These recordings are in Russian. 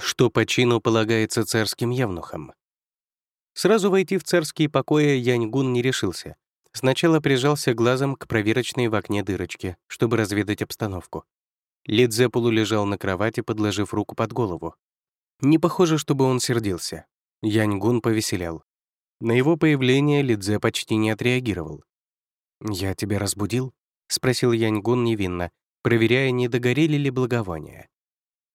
что по чину полагается царским евнухам. Сразу войти в царские покои Яньгун не решился. Сначала прижался глазом к проверочной в окне дырочке, чтобы разведать обстановку. Лидзе полулежал на кровати, подложив руку под голову. Не похоже, чтобы он сердился. Яньгун повеселял. На его появление Лидзе почти не отреагировал. «Я тебя разбудил?» — спросил Яньгун невинно, проверяя, не догорели ли благовония.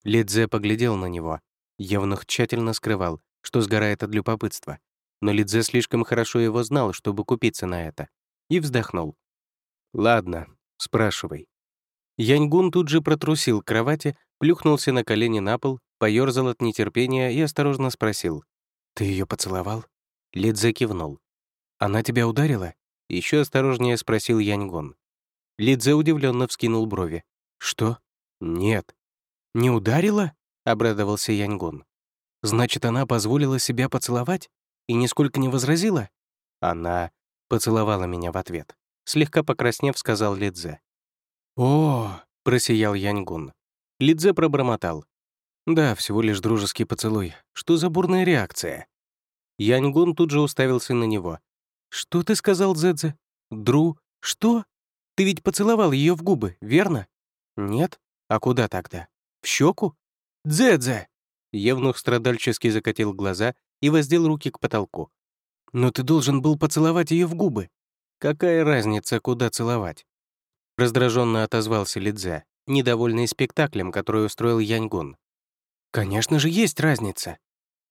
Лидзе поглядел на него. Евнух тщательно скрывал, что сгорает от любопытства, но Лидзе слишком хорошо его знал, чтобы купиться на это, и вздохнул. «Ладно, спрашивай». Яньгун тут же протрусил к кровати, плюхнулся на колени на пол, поёрзал от нетерпения и осторожно спросил. «Ты ее поцеловал?» Лидзе кивнул. «Она тебя ударила?» Еще осторожнее спросил Яньгун. Лидзе удивленно вскинул брови. «Что? Нет». «Не ударила?» — обрадовался Яньгун. «Значит, она позволила себя поцеловать?» и нисколько не возразила? Она поцеловала меня в ответ. Слегка покраснев, сказал Лидзе. «О!» — просиял Яньгун. Лидзе пробормотал. «Да, всего лишь дружеский поцелуй. Что за бурная реакция?» Яньгун тут же уставился на него. «Что ты сказал, Зэдзе? Дру? Что? Ты ведь поцеловал ее в губы, верно?» «Нет? А куда тогда? В щеку?» «Дзэдзе!» Евнух страдальчески закатил глаза и воздел руки к потолку. «Но ты должен был поцеловать ее в губы. Какая разница, куда целовать?» Раздраженно отозвался Лидзе, недовольный спектаклем, который устроил Яньгун. «Конечно же, есть разница.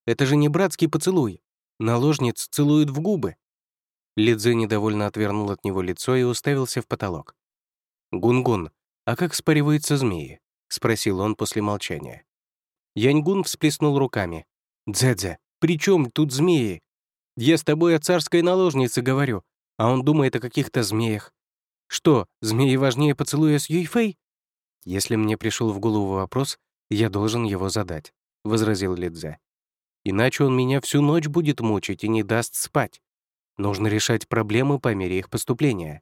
Это же не братский поцелуй. Наложниц целуют в губы». Лидзе недовольно отвернул от него лицо и уставился в потолок. «Гунгун, а как спариваются змеи?» — спросил он после молчания. Яньгун всплеснул руками. «Дзэдзе, при чем тут змеи? Я с тобой о царской наложнице говорю, а он думает о каких-то змеях. Что, змеи важнее поцелуя с Юйфэй? Если мне пришел в голову вопрос, я должен его задать, — возразил Лидзе. Иначе он меня всю ночь будет мучить и не даст спать. Нужно решать проблемы по мере их поступления.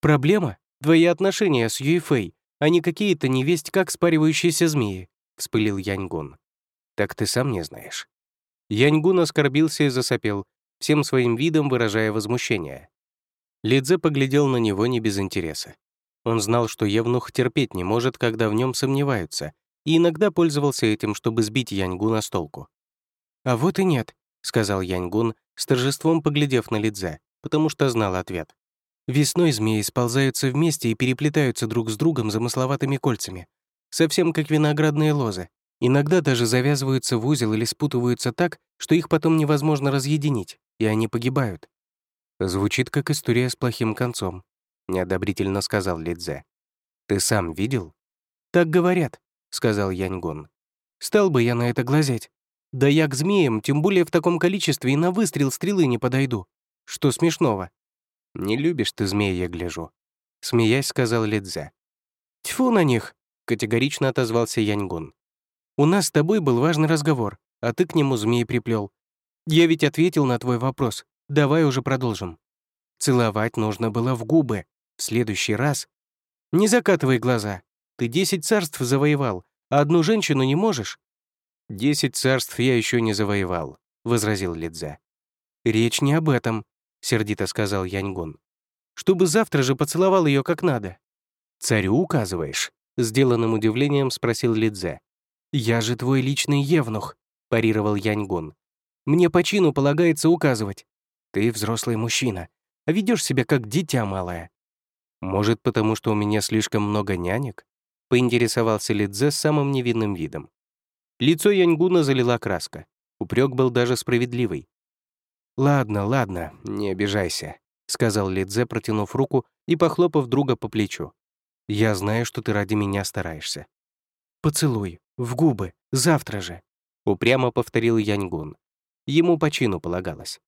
Проблема? Твои отношения с Юйфэй, а не какие-то невесть как спаривающиеся змеи, — вспылил Яньгун. Так ты сам не знаешь. Яньгун оскорбился и засопел, всем своим видом выражая возмущение. Лидзе поглядел на него не без интереса. Он знал, что Евнух терпеть не может, когда в нем сомневаются, и иногда пользовался этим, чтобы сбить Яньгуна с толку. «А вот и нет», — сказал Яньгун, с торжеством поглядев на Лидзе, потому что знал ответ. «Весной змеи сползаются вместе и переплетаются друг с другом замысловатыми кольцами, совсем как виноградные лозы, Иногда даже завязываются в узел или спутываются так, что их потом невозможно разъединить, и они погибают. Звучит как история с плохим концом, неодобрительно сказал Лидзе. Ты сам видел? Так говорят, сказал Яньгун. Стал бы я на это глазеть. Да я к змеям, тем более в таком количестве, и на выстрел стрелы не подойду. Что смешного? Не любишь ты змей, я гляжу. Смеясь, сказал Лидзе. Тьфу на них, категорично отозвался Яньгун. У нас с тобой был важный разговор, а ты к нему змей приплел. Я ведь ответил на твой вопрос. Давай уже продолжим. Целовать нужно было в губы. В следующий раз. Не закатывай глаза. Ты десять царств завоевал, а одну женщину не можешь. «Десять царств я еще не завоевал», — возразил Лидзе. «Речь не об этом», — сердито сказал Яньгун. «Чтобы завтра же поцеловал ее как надо». «Царю указываешь?» — сделанным удивлением спросил Лидзе. «Я же твой личный евнух», — парировал Яньгун. «Мне по чину полагается указывать. Ты взрослый мужчина, а ведешь себя как дитя малое». «Может, потому что у меня слишком много нянек?» — поинтересовался Лидзе самым невинным видом. Лицо Яньгуна залила краска. Упрек был даже справедливый. «Ладно, ладно, не обижайся», — сказал Лидзе, протянув руку и похлопав друга по плечу. «Я знаю, что ты ради меня стараешься. Поцелуй, в губы, завтра же», — упрямо повторил Яньгун. Ему по чину полагалось.